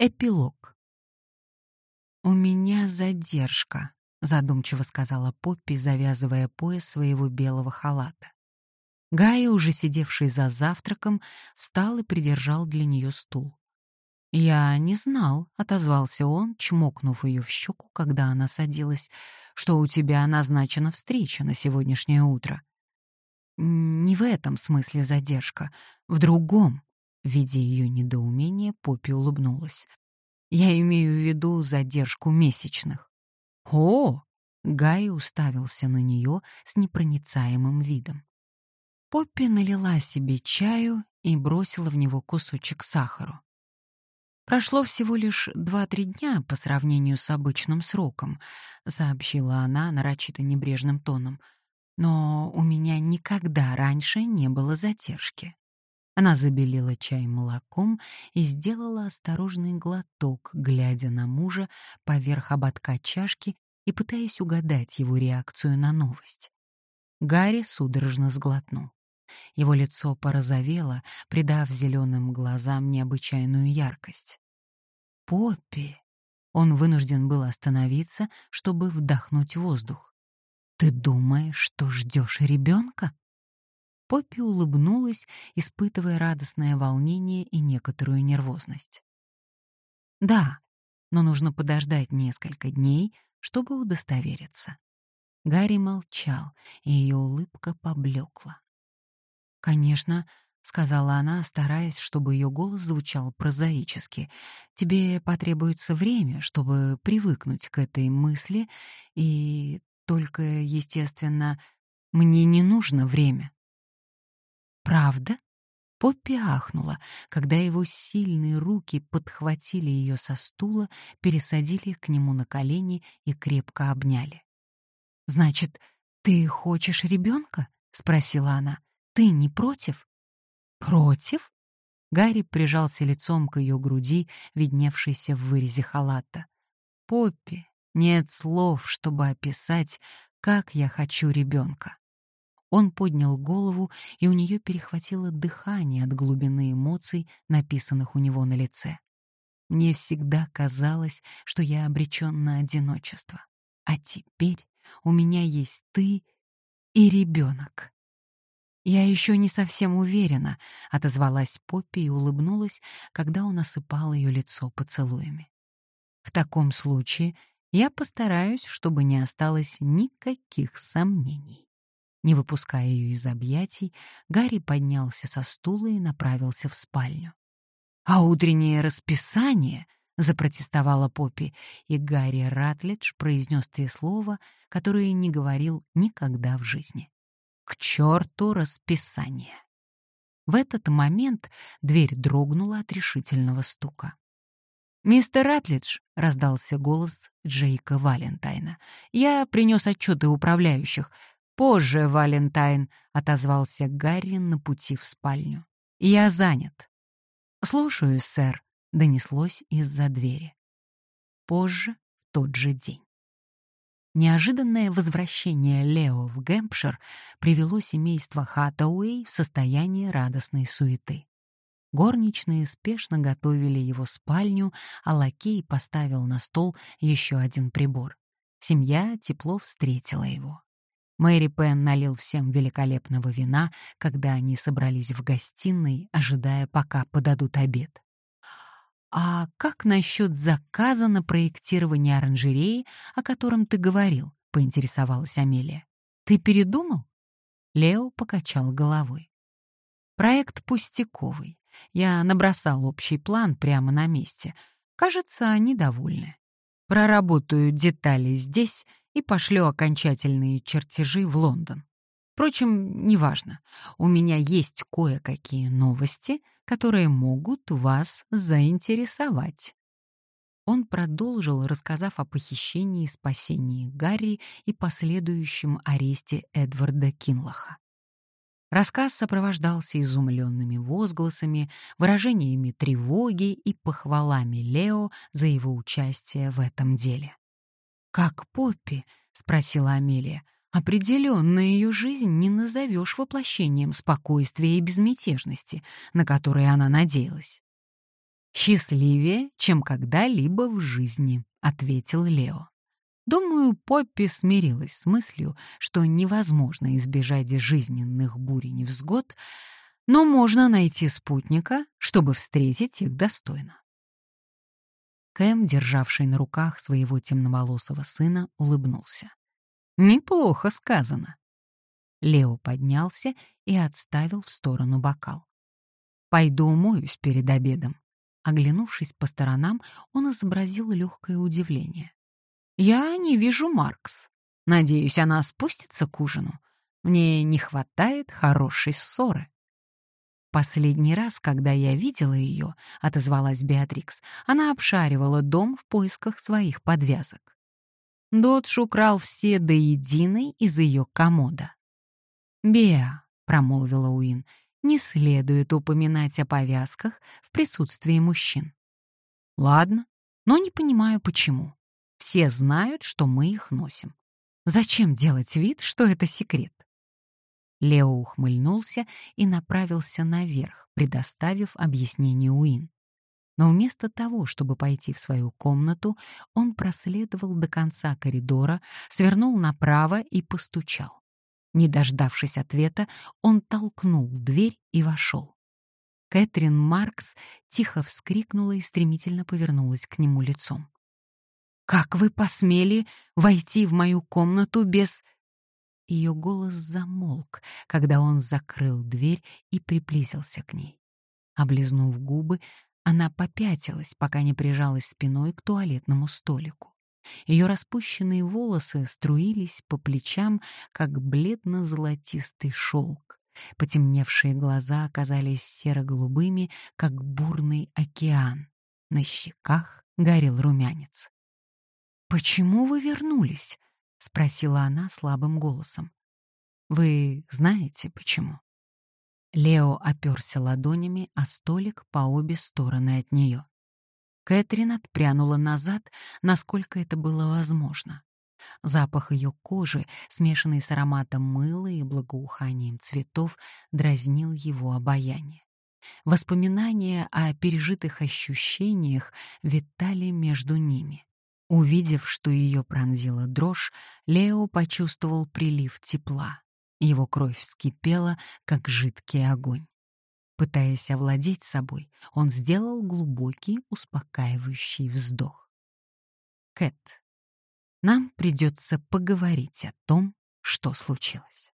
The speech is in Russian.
Эпилог. «У меня задержка», — задумчиво сказала Поппи, завязывая пояс своего белого халата. Гая, уже сидевший за завтраком, встал и придержал для нее стул. «Я не знал», — отозвался он, чмокнув ее в щеку, когда она садилась, «что у тебя назначена встреча на сегодняшнее утро». «Не в этом смысле задержка, в другом», Видя ее недоумение, Поппи улыбнулась. «Я имею в виду задержку месячных». «О!» — Гай уставился на нее с непроницаемым видом. Поппи налила себе чаю и бросила в него кусочек сахара. «Прошло всего лишь два-три дня по сравнению с обычным сроком», — сообщила она нарочито небрежным тоном. «Но у меня никогда раньше не было задержки». Она забелила чай молоком и сделала осторожный глоток, глядя на мужа поверх ободка чашки и пытаясь угадать его реакцию на новость. Гарри судорожно сглотнул. Его лицо порозовело, придав зеленым глазам необычайную яркость. «Поппи!» Он вынужден был остановиться, чтобы вдохнуть воздух. «Ты думаешь, что ждешь ребенка?» Поппи улыбнулась, испытывая радостное волнение и некоторую нервозность. «Да, но нужно подождать несколько дней, чтобы удостовериться». Гарри молчал, и ее улыбка поблекла. «Конечно», — сказала она, стараясь, чтобы ее голос звучал прозаически, «тебе потребуется время, чтобы привыкнуть к этой мысли, и только, естественно, мне не нужно время». «Правда?» Поппи ахнула, когда его сильные руки подхватили ее со стула, пересадили к нему на колени и крепко обняли. «Значит, ты хочешь ребенка?» — спросила она. «Ты не против?» «Против?» Гарри прижался лицом к ее груди, видневшейся в вырезе халата. «Поппи, нет слов, чтобы описать, как я хочу ребенка. Он поднял голову, и у нее перехватило дыхание от глубины эмоций, написанных у него на лице. Мне всегда казалось, что я обречен на одиночество. А теперь у меня есть ты и ребенок. «Я еще не совсем уверена», — отозвалась Поппи и улыбнулась, когда он осыпал ее лицо поцелуями. «В таком случае я постараюсь, чтобы не осталось никаких сомнений». Не выпуская ее из объятий, Гарри поднялся со стула и направился в спальню. «А утреннее расписание?» — запротестовала Поппи, и Гарри Ратлидж произнес три слова, которые не говорил никогда в жизни. «К черту расписание!» В этот момент дверь дрогнула от решительного стука. «Мистер Ратлидж», — раздался голос Джейка Валентайна, — «я принес отчеты управляющих. «Позже, Валентайн», — отозвался Гарри на пути в спальню. «Я занят». «Слушаю, сэр», — донеслось из-за двери. Позже, тот же день. Неожиданное возвращение Лео в Гэмпшир привело семейство Хаттауэй в состояние радостной суеты. Горничные спешно готовили его спальню, а лакей поставил на стол еще один прибор. Семья тепло встретила его. Мэри Пен налил всем великолепного вина, когда они собрались в гостиной, ожидая, пока подадут обед. «А как насчет заказа на проектирование оранжереи, о котором ты говорил?» — поинтересовалась Амелия. «Ты передумал?» Лео покачал головой. «Проект пустяковый. Я набросал общий план прямо на месте. Кажется, они довольны. Проработаю детали здесь и пошлю окончательные чертежи в Лондон. Впрочем, неважно. У меня есть кое-какие новости, которые могут вас заинтересовать. Он продолжил, рассказав о похищении и спасении Гарри и последующем аресте Эдварда Кинлаха. Рассказ сопровождался изумленными возгласами, выражениями тревоги и похвалами Лео за его участие в этом деле. «Как Поппи?» — спросила Амелия. «Определенно ее жизнь не назовешь воплощением спокойствия и безмятежности, на которые она надеялась». «Счастливее, чем когда-либо в жизни», — ответил Лео. Думаю, Поппи смирилась с мыслью, что невозможно избежать жизненных бурь и невзгод, но можно найти спутника, чтобы встретить их достойно. Кэм, державший на руках своего темноволосого сына, улыбнулся. «Неплохо сказано». Лео поднялся и отставил в сторону бокал. «Пойду умоюсь перед обедом». Оглянувшись по сторонам, он изобразил легкое удивление. «Я не вижу Маркс. Надеюсь, она спустится к ужину. Мне не хватает хорошей ссоры». «Последний раз, когда я видела ее, — отозвалась Беатрикс, — она обшаривала дом в поисках своих подвязок. Додж украл все до единой из ее комода. «Беа», — промолвила Уин, — «не следует упоминать о повязках в присутствии мужчин». «Ладно, но не понимаю, почему. Все знают, что мы их носим. Зачем делать вид, что это секрет?» Лео ухмыльнулся и направился наверх, предоставив объяснение Уин. Но вместо того, чтобы пойти в свою комнату, он проследовал до конца коридора, свернул направо и постучал. Не дождавшись ответа, он толкнул дверь и вошел. Кэтрин Маркс тихо вскрикнула и стремительно повернулась к нему лицом. «Как вы посмели войти в мою комнату без...» Ее голос замолк, когда он закрыл дверь и приблизился к ней. Облизнув губы, она попятилась, пока не прижалась спиной к туалетному столику. Ее распущенные волосы струились по плечам, как бледно-золотистый шелк. Потемневшие глаза оказались серо-голубыми, как бурный океан. На щеках горел румянец. «Почему вы вернулись?» — спросила она слабым голосом. «Вы знаете, почему?» Лео оперся ладонями о столик по обе стороны от нее. Кэтрин отпрянула назад, насколько это было возможно. Запах ее кожи, смешанный с ароматом мыла и благоуханием цветов, дразнил его обаяние. Воспоминания о пережитых ощущениях витали между ними. Увидев, что ее пронзила дрожь, Лео почувствовал прилив тепла. Его кровь вскипела, как жидкий огонь. Пытаясь овладеть собой, он сделал глубокий, успокаивающий вздох. «Кэт, нам придется поговорить о том, что случилось».